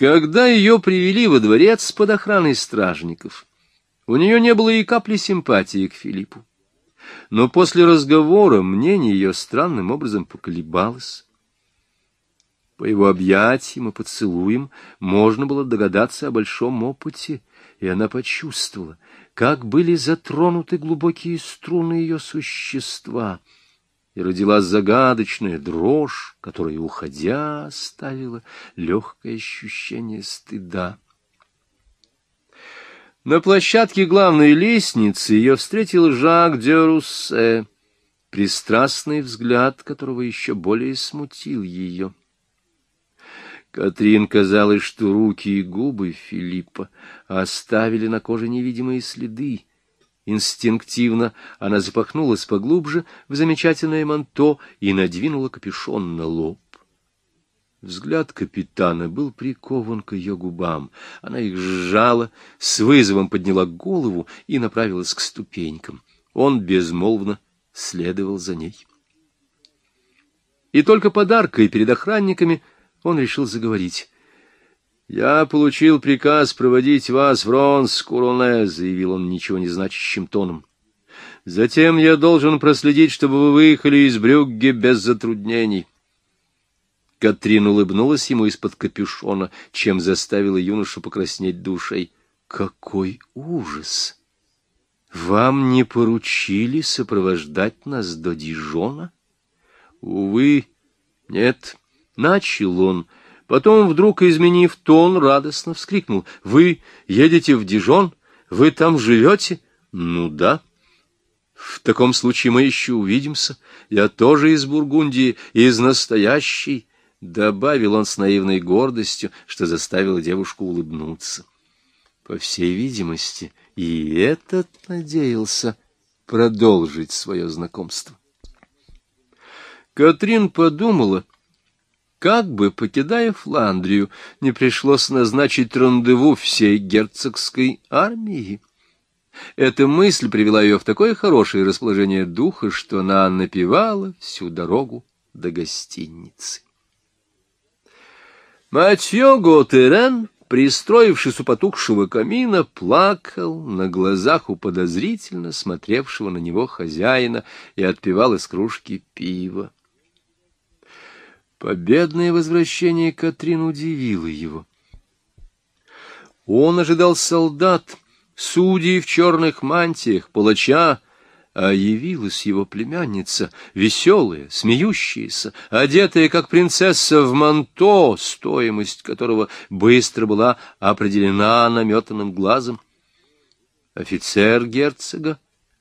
Когда ее привели во дворец под охраной стражников, у нее не было и капли симпатии к Филиппу. Но после разговора мнение ее странным образом поколебалось. По его объятиям и поцелуям можно было догадаться о большом опыте, и она почувствовала, как были затронуты глубокие струны ее существа, и родилась загадочная дрожь, которая, уходя, оставила легкое ощущение стыда. На площадке главной лестницы ее встретил Жак де Руссе, пристрастный взгляд которого еще более смутил ее. Катрин казалось, что руки и губы Филиппа оставили на коже невидимые следы. Инстинктивно она запахнулась поглубже в замечательное манто и надвинула капюшон на лоб. Взгляд капитана был прикован к ее губам. Она их сжала, с вызовом подняла голову и направилась к ступенькам. Он безмолвно следовал за ней. И только подаркой перед охранниками — он решил заговорить. «Я получил приказ проводить вас в Ронс-Куроне», — заявил он ничего не значащим тоном. «Затем я должен проследить, чтобы вы выехали из Брюгге без затруднений». Катрин улыбнулась ему из-под капюшона, чем заставила юношу покраснеть душой. «Какой ужас! Вам не поручили сопровождать нас до Дижона?» «Увы, нет». Начал он, потом, вдруг изменив тон, радостно вскрикнул. — Вы едете в Дижон? Вы там живете? — Ну да. — В таком случае мы еще увидимся. Я тоже из Бургундии, из настоящей. — добавил он с наивной гордостью, что заставило девушку улыбнуться. По всей видимости, и этот надеялся продолжить свое знакомство. Катрин подумала, как бы, покидая Фландрию, не пришлось назначить рандеву всей герцогской армии. Эта мысль привела ее в такое хорошее расположение духа, что она напевала всю дорогу до гостиницы. Матье Готерен, пристроившись у потухшего камина, плакал на глазах у подозрительно смотревшего на него хозяина и отпивал из кружки пива. Победное возвращение Катрин удивило его. Он ожидал солдат, судей в черных мантиях, палача, а явилась его племянница, веселая, смеющаяся, одетая, как принцесса в манто, стоимость которого быстро была определена наметанным глазом. Офицер герцога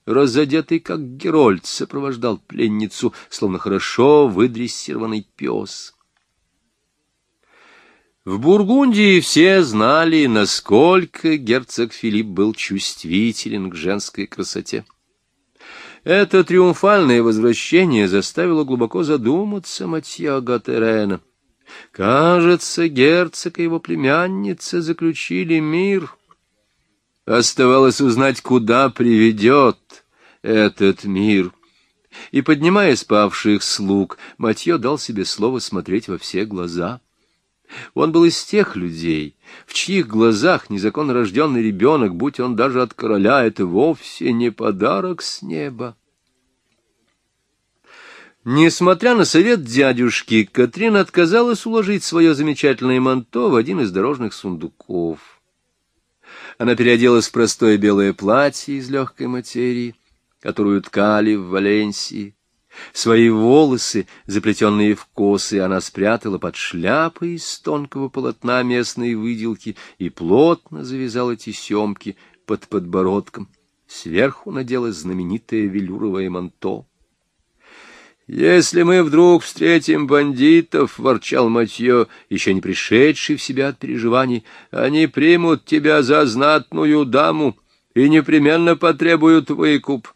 разодетый как герольд, сопровождал пленницу, словно хорошо выдрессированный пес. В Бургундии все знали, насколько герцог Филипп был чувствителен к женской красоте. Это триумфальное возвращение заставило глубоко задуматься Матья Гатерена. Кажется, герцог и его племянница заключили мир — Оставалось узнать, куда приведет этот мир. И, поднимая спавших слуг, Матье дал себе слово смотреть во все глаза. Он был из тех людей, в чьих глазах незаконно рожденный ребенок, будь он даже от короля, это вовсе не подарок с неба. Несмотря на совет дядюшки, Катрин отказалась уложить свое замечательное манто в один из дорожных сундуков. Она переоделась в простое белое платье из легкой материи, которую ткали в Валенсии. Свои волосы, заплетенные в косы, она спрятала под шляпой из тонкого полотна местной выделки и плотно завязала тесемки под подбородком. Сверху надела знаменитое велюровое манто. «Если мы вдруг встретим бандитов, — ворчал Матье, еще не пришедший в себя от переживаний, — они примут тебя за знатную даму и непременно потребуют выкуп».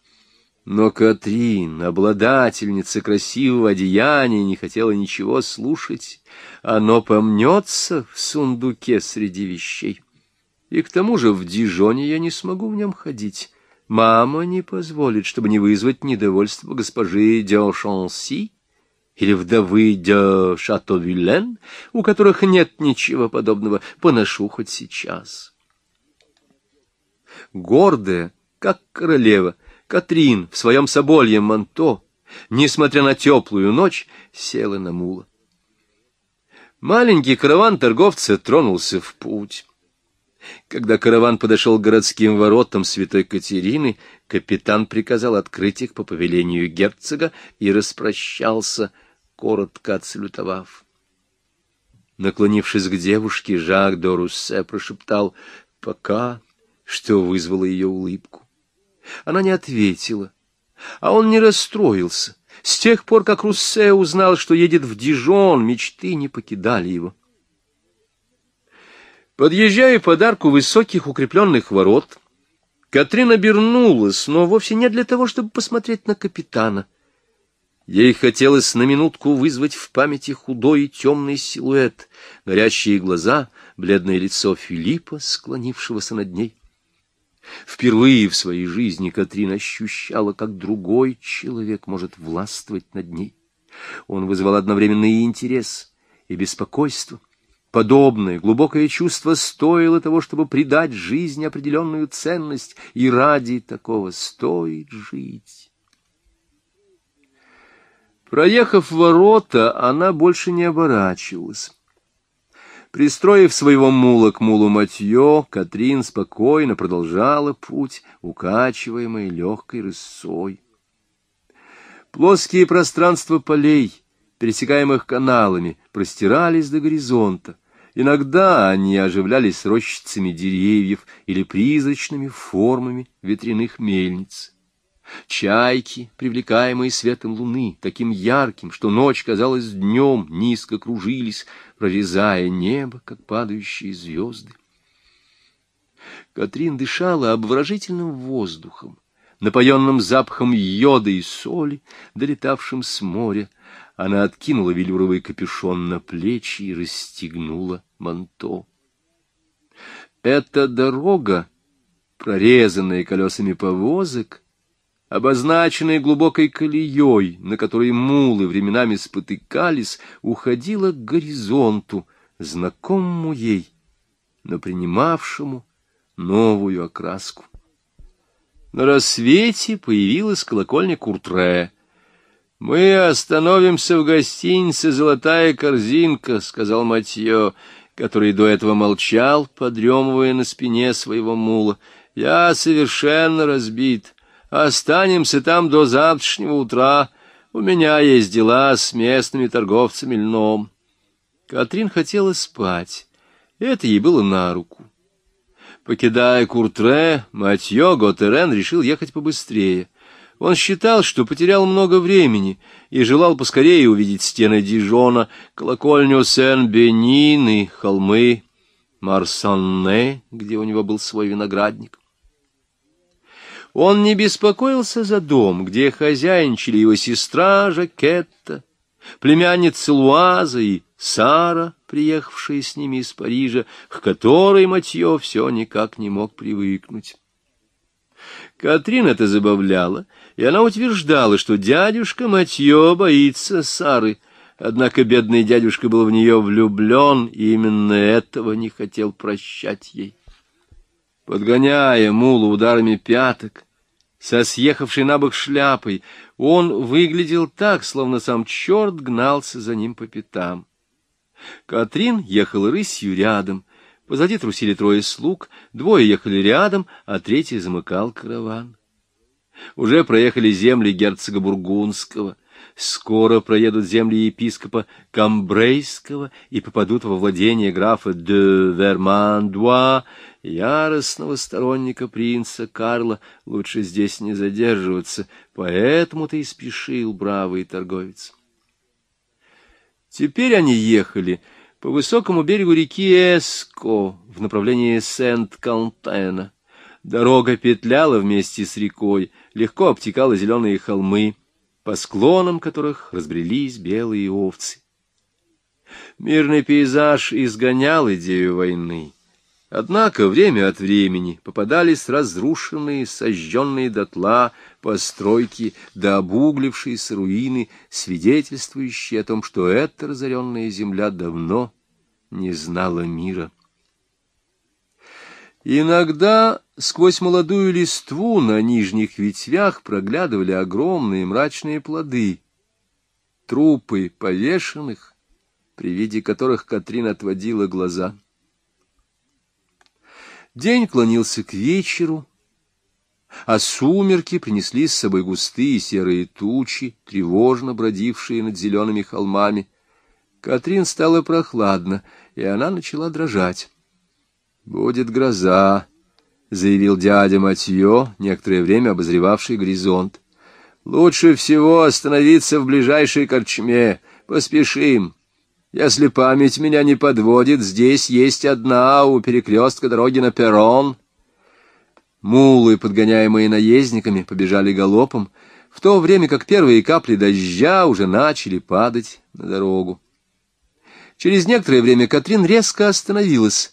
Но Катрин, обладательница красивого одеяния, не хотела ничего слушать. Оно помнется в сундуке среди вещей. И к тому же в Дижоне я не смогу в нем ходить. Мама не позволит, чтобы не вызвать недовольство госпожи Дёшанси. или вдовы де Шато-Виллен, у которых нет ничего подобного, поношу хоть сейчас. Гордая, как королева, Катрин в своем собольем манто, несмотря на теплую ночь, села на мула. Маленький караван торговца тронулся в путь. Когда караван подошел к городским воротам святой Катерины, капитан приказал открыть их по повелению герцога и распрощался, коротко отсалютовав. Наклонившись к девушке, Жак де Руссе прошептал «пока», что вызвало ее улыбку. Она не ответила, а он не расстроился. С тех пор, как Руссе узнал, что едет в Дижон, мечты не покидали его. Подъезжая под арку высоких укрепленных ворот, Катрин обернулась, но вовсе не для того, чтобы посмотреть на капитана. Ей хотелось на минутку вызвать в памяти худой и темный силуэт, горящие глаза, бледное лицо Филиппа, склонившегося над ней. Впервые в своей жизни Катрин ощущала, как другой человек может властвовать над ней. Он вызвал одновременно и интерес, и беспокойство. Подобное глубокое чувство стоило того, чтобы придать жизни определенную ценность, и ради такого стоит жить. Проехав ворота, она больше не оборачивалась. Пристроив своего мула к мулу Матье, Катрин спокойно продолжала путь, укачиваемой легкой рысой. Плоские пространства полей, пересекаемых каналами, простирались до горизонта. Иногда они оживлялись рощицами деревьев или призрачными формами ветряных мельниц. Чайки, привлекаемые светом луны, таким ярким, что ночь казалась днем, низко кружились, прорезая небо, как падающие звезды. Катрин дышала обворожительным воздухом, напоенным запахом йода и соли, долетавшим с моря. Она откинула велюровый капюшон на плечи и расстегнула манто. Эта дорога, прорезанная колесами повозок, обозначенная глубокой колеей, на которой мулы временами спотыкались, уходила к горизонту, знакомому ей, но принимавшему новую окраску. На рассвете появилась колокольня Куртре. «Мы остановимся в гостинице «Золотая корзинка», — сказал Матье, который до этого молчал, подремывая на спине своего мула. «Я совершенно разбит». Останемся там до завтрашнего утра. У меня есть дела с местными торговцами льном. Катрин хотела спать. Это ей было на руку. Покидая Куртре, Матье Готерен решил ехать побыстрее. Он считал, что потерял много времени и желал поскорее увидеть стены Дижона, колокольню Сен-Бенин и холмы Марсанне, где у него был свой виноградник. Он не беспокоился за дом, где хозяинчили его сестра Жакетта, племянница Луаза и Сара, приехавшая с ними из Парижа, к которой Матье все никак не мог привыкнуть. Катрин это забавляла, и она утверждала, что дядюшка Матье боится Сары, однако бедный дядюшка был в нее влюблен, и именно этого не хотел прощать ей подгоняя мулу ударами пяток, со съехавшей на бок шляпой, он выглядел так, словно сам черт гнался за ним по пятам. Катрин ехала рысью рядом, позади трусили трое слуг, двое ехали рядом, а третий замыкал караван. Уже проехали земли герцога Бургундского, скоро проедут земли епископа Камбрейского и попадут во владение графа де Вермандуа, яростного сторонника принца Карла, лучше здесь не задерживаться, поэтому-то и спешил бравый торговец. Теперь они ехали по высокому берегу реки Эско в направлении Сент-Калтена. Дорога петляла вместе с рекой, легко обтекала зеленые холмы, по склонам которых разбрелись белые овцы. Мирный пейзаж изгонял идею войны Однако время от времени попадались разрушенные, сожженные дотла постройки да обуглившиеся руины, свидетельствующие о том, что эта разоренная земля давно не знала мира. Иногда сквозь молодую листву на нижних ветвях проглядывали огромные мрачные плоды, трупы повешенных, при виде которых Катрин отводила глаза. День клонился к вечеру, а сумерки принесли с собой густые серые тучи, тревожно бродившие над зелеными холмами. Катрин стало прохладно, и она начала дрожать. «Будет гроза», — заявил дядя Матье, некоторое время обозревавший горизонт. «Лучше всего остановиться в ближайшей корчме. Поспешим». Если память меня не подводит, здесь есть одна у перекрестка дороги на перрон. Мулы, подгоняемые наездниками, побежали галопом, в то время как первые капли дождя уже начали падать на дорогу. Через некоторое время Катрин резко остановилась,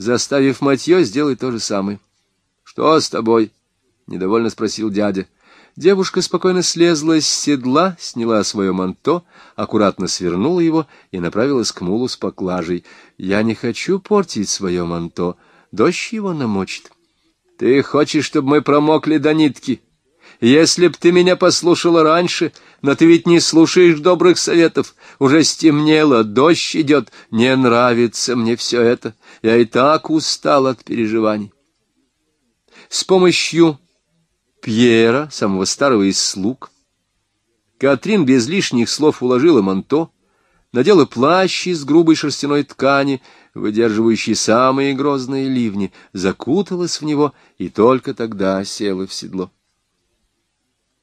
заставив Матье сделать то же самое. — Что с тобой? — недовольно спросил дядя. — Девушка спокойно слезла с седла, сняла свое манто, аккуратно свернула его и направилась к мулу с поклажей. «Я не хочу портить свое манто. Дождь его намочит». «Ты хочешь, чтобы мы промокли до нитки? Если б ты меня послушала раньше, но ты ведь не слушаешь добрых советов. Уже стемнело, дождь идет. Не нравится мне все это. Я и так устал от переживаний». С помощью Пьера, самого старого из слуг. Катрин без лишних слов уложила манто, надела плащ из грубой шерстяной ткани, выдерживающий самые грозные ливни, закуталась в него и только тогда села в седло.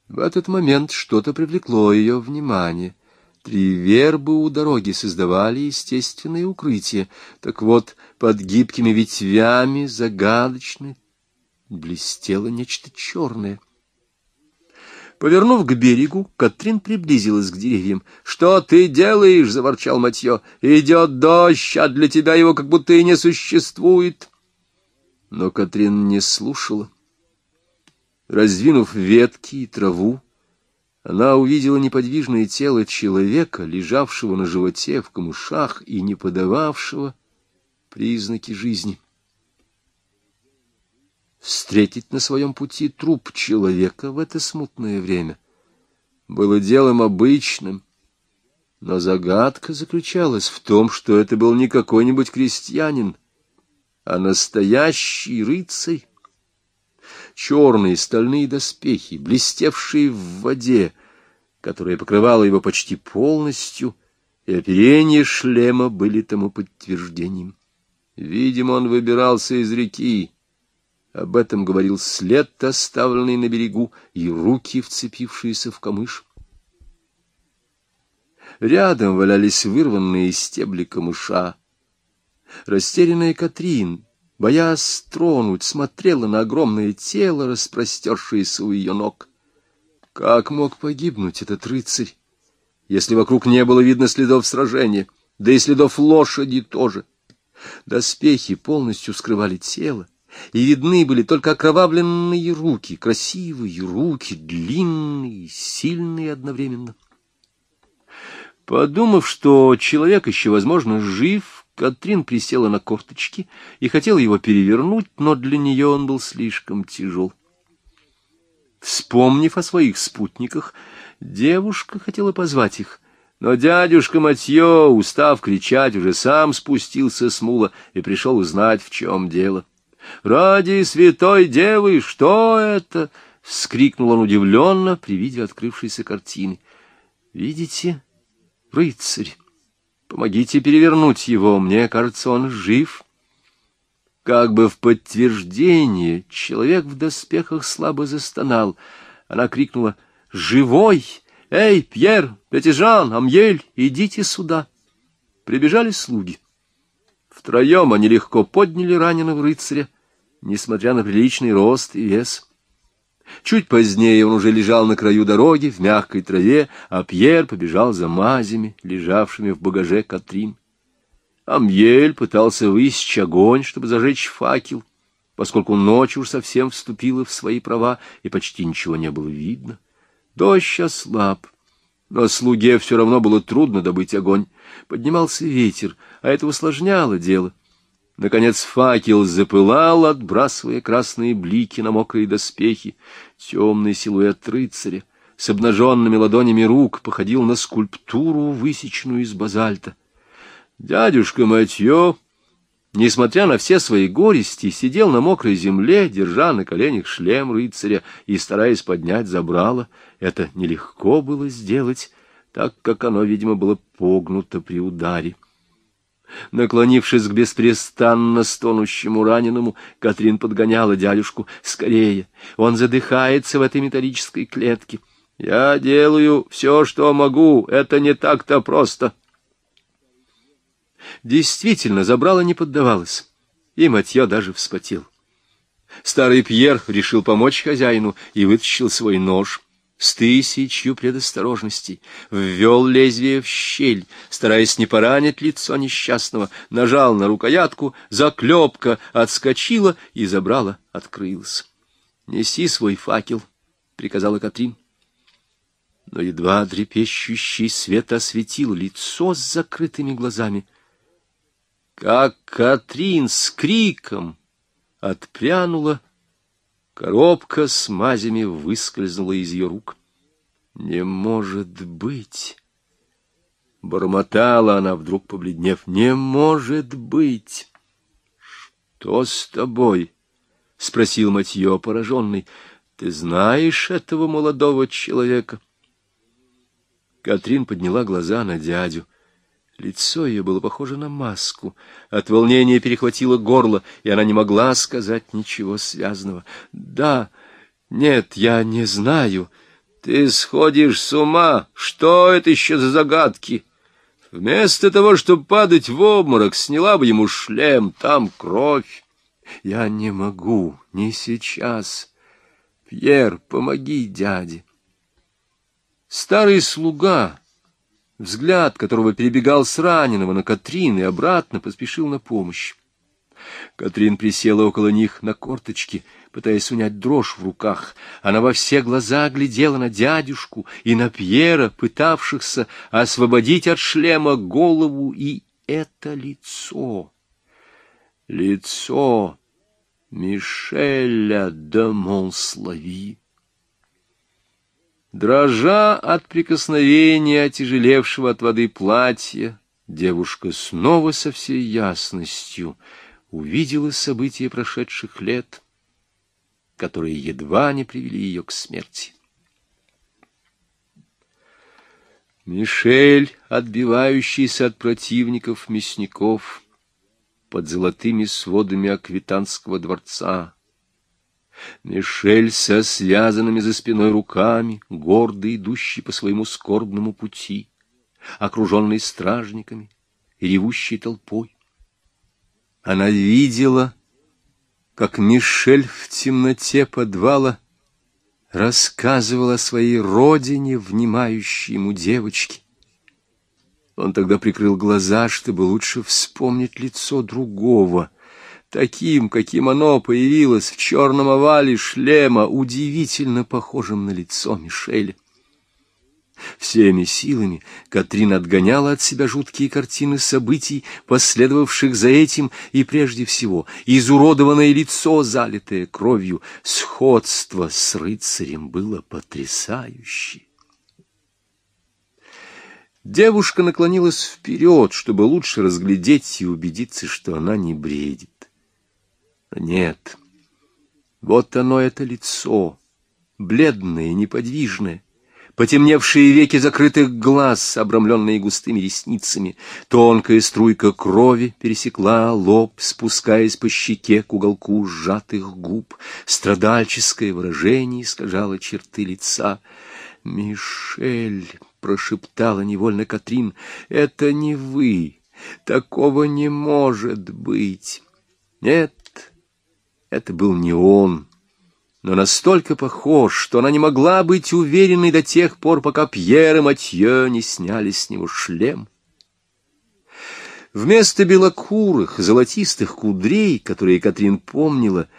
В этот момент что-то привлекло ее внимание. Три вербы у дороги создавали естественное укрытие. Так вот, под гибкими ветвями загадочной блестело нечто черное. Повернув к берегу, Катрин приблизилась к деревьям. — Что ты делаешь? — заворчал Матье. — Идет дождь, а для тебя его как будто и не существует. Но Катрин не слушала. Раздвинув ветки и траву, она увидела неподвижное тело человека, лежавшего на животе в камышах и не подававшего признаки жизни. — Встретить на своем пути труп человека в это смутное время было делом обычным, но загадка заключалась в том, что это был не какой-нибудь крестьянин, а настоящий рыцарь. Черные стальные доспехи, блестевшие в воде, которая покрывала его почти полностью, и оперение шлема были тому подтверждением. Видимо, он выбирался из реки, об этом говорил след, оставленный на берегу, и руки, вцепившиеся в камыш. Рядом валялись вырванные стебли камыша. Растерянная Катрин, боясь тронуть, смотрела на огромное тело, распростершееся у ее ног. Как мог погибнуть этот рыцарь, если вокруг не было видно следов сражения, да и следов лошади тоже? Доспехи полностью скрывали тело, и видны были только окровавленные руки, красивые руки, длинные, сильные одновременно. Подумав, что человек еще, возможно, жив, Катрин присела на корточки и хотела его перевернуть, но для нее он был слишком тяжел. Вспомнив о своих спутниках, девушка хотела позвать их, но дядюшка Матье, устав кричать, уже сам спустился с мула и пришел узнать, в чем дело. «Ради святой девы, что это?» — вскрикнул он удивленно при виде открывшейся картины. «Видите, рыцарь, помогите перевернуть его, мне кажется, он жив». Как бы в подтверждение человек в доспехах слабо застонал. Она крикнула «Живой! Эй, Пьер, Пятижан, Амьель, идите сюда!» Прибежали слуги. Втроем они легко подняли раненого рыцаря, несмотря на приличный рост и вес. Чуть позднее он уже лежал на краю дороги в мягкой траве, а Пьер побежал за мазями, лежавшими в багаже Катрин. Амьель пытался высечь огонь, чтобы зажечь факел, поскольку ночь уж совсем вступила в свои права, и почти ничего не было видно. Дождь ослаб, но слуге все равно было трудно добыть огонь. Поднимался ветер, а это усложняло дело. Наконец факел запылал, отбрасывая красные блики на мокрые доспехи. Темный силуэт рыцаря с обнаженными ладонями рук походил на скульптуру, высеченную из базальта. Дядюшка Матье, несмотря на все свои горести, сидел на мокрой земле, держа на коленях шлем рыцаря и стараясь поднять забрало. Это нелегко было сделать, так как оно, видимо, было погнуто при ударе. Наклонившись к беспрестанно стонущему раненому, Катрин подгоняла дядюшку. «Скорее! Он задыхается в этой металлической клетке!» «Я делаю все, что могу. Это не так-то просто!» Действительно, забрало не поддавалось, и Матье даже вспотел. Старый Пьер решил помочь хозяину и вытащил свой нож — с тысячью предосторожностей, ввел лезвие в щель, стараясь не поранить лицо несчастного, нажал на рукоятку, заклепка отскочила и забрала открылась. — Неси свой факел, — приказала Катрин. Но едва трепещущий свет осветил лицо с закрытыми глазами. Как Катрин с криком отпрянула, Коробка с мазями выскользнула из ее рук. «Не может быть!» Бормотала она, вдруг побледнев. «Не может быть!» «Что с тобой?» — спросил Матье, пораженный. «Ты знаешь этого молодого человека?» Катрин подняла глаза на дядю. Лицо ее было похоже на маску. От волнения перехватило горло, и она не могла сказать ничего связанного. «Да, нет, я не знаю. Ты сходишь с ума. Что это еще за загадки?» Вместо того, чтобы падать в обморок, сняла бы ему шлем, там кровь. Я не могу, не сейчас. Пьер, помоги дяде. Старый слуга взгляд которого перебегал с раненого на Катрин и обратно поспешил на помощь. Катрин присела около них на корточки, пытаясь унять дрожь в руках. Она во все глаза глядела на дядюшку и на Пьера, пытавшихся освободить от шлема голову и это лицо. Лицо Мишеля де Монслави. Дрожа от прикосновения отяжелевшего от воды платья, девушка снова со всей ясностью увидела события прошедших лет, которые едва не привели ее к смерти. Мишель, отбивающийся от противников мясников под золотыми сводами аквитанского дворца, Мишель со связанными за спиной руками, гордо идущий по своему скорбному пути, окруженный стражниками и ревущей толпой. Она видела, как Мишель в темноте подвала рассказывал о своей родине, внимающей ему девочке. Он тогда прикрыл глаза, чтобы лучше вспомнить лицо другого — таким, каким оно появилось в черном овале шлема, удивительно похожим на лицо Мишеля. Всеми силами Катрин отгоняла от себя жуткие картины событий, последовавших за этим, и прежде всего изуродованное лицо, залитое кровью, сходство с рыцарем было потрясающе. Девушка наклонилась вперед, чтобы лучше разглядеть и убедиться, что она не бредит. Нет, вот оно это лицо, бледное, неподвижное, потемневшие веки закрытых глаз, обрамленные густыми ресницами, тонкая струйка крови пересекла лоб, спускаясь по щеке к уголку сжатых губ, страдальческое выражение искажало черты лица. «Мишель!» — прошептала невольно Катрин. «Это не вы! Такого не может быть!» «Нет, это был не он, но настолько похож, что она не могла быть уверенной до тех пор, пока Пьер и Матье не сняли с него шлем. Вместо белокурых, золотистых кудрей, которые Катрин помнила,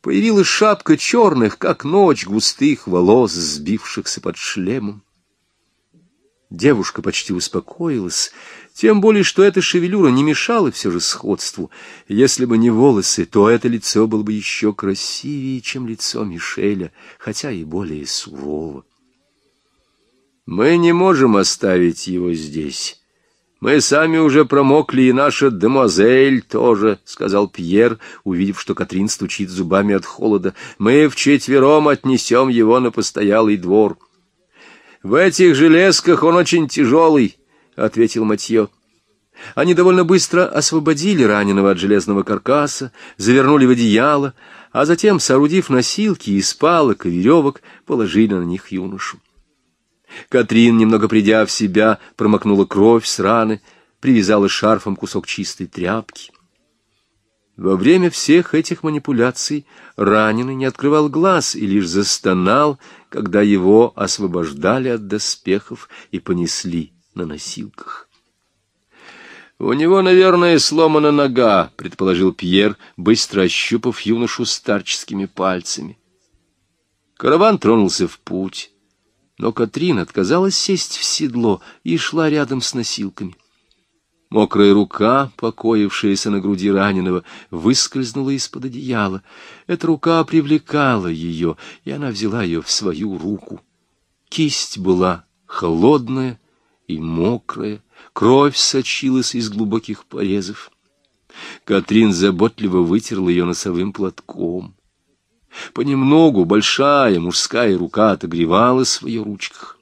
появилась шапка черных, как ночь, густых волос, сбившихся под шлемом. Девушка почти успокоилась, тем более, что эта шевелюра не мешала все же сходству. Если бы не волосы, то это лицо было бы еще красивее, чем лицо Мишеля, хотя и более сурово. «Мы не можем оставить его здесь. Мы сами уже промокли, и наша демозель тоже», — сказал Пьер, увидев, что Катрин стучит зубами от холода. «Мы вчетвером отнесем его на постоялый двор». «В этих железках он очень тяжелый», — ответил Матье. Они довольно быстро освободили раненого от железного каркаса, завернули в одеяло, а затем, соорудив носилки из палок и веревок, положили на них юношу. Катрин, немного придя в себя, промокнула кровь с раны, привязала шарфом кусок чистой тряпки. Во время всех этих манипуляций раненый не открывал глаз и лишь застонал, когда его освобождали от доспехов и понесли на носилках. «У него, наверное, сломана нога», — предположил Пьер, быстро ощупав юношу старческими пальцами. Караван тронулся в путь, но Катрин отказалась сесть в седло и шла рядом с носилками. Мокрая рука, покоившаяся на груди раненого, выскользнула из-под одеяла. Эта рука привлекала ее, и она взяла ее в свою руку. Кисть была холодная и мокрая, кровь сочилась из глубоких порезов. Катрин заботливо вытерла ее носовым платком. Понемногу большая мужская рука отогревалась в ее ручках.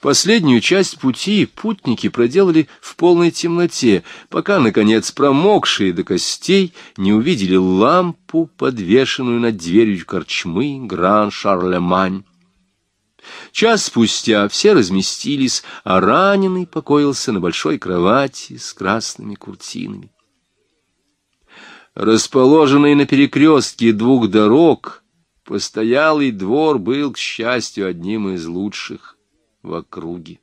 Последнюю часть пути путники проделали в полной темноте, пока, наконец, промокшие до костей не увидели лампу, подвешенную над дверью корчмы Гран-Шарлемань. Час спустя все разместились, а раненый покоился на большой кровати с красными куртинами. Расположенный на перекрестке двух дорог, постоялый двор был, к счастью, одним из лучших в округе.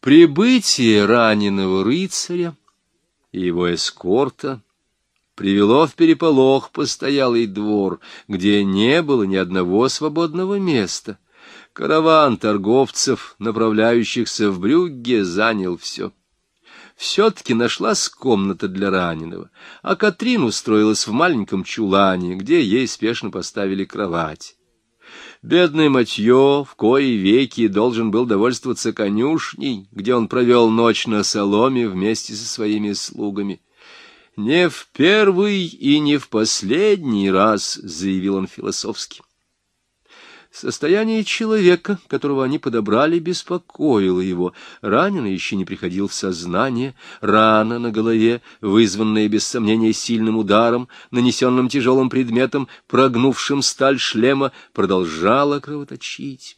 Прибытие раненого рыцаря и его эскорта привело в переполох постоялый двор, где не было ни одного свободного места. Караван торговцев, направляющихся в Брюгге, занял все. Все-таки нашлась комната для раненого, а Катрин устроилась в маленьком чулане, где ей спешно поставили кровать. Бедный Матье в кои веки должен был довольствоваться конюшней, где он провел ночь на соломе вместе со своими слугами. «Не в первый и не в последний раз», — заявил он философски. Состояние человека, которого они подобрали, беспокоило его. Раненый еще не приходил в сознание, рана на голове, вызванная без сомнения сильным ударом, нанесенным тяжелым предметом, прогнувшим сталь шлема, продолжала кровоточить.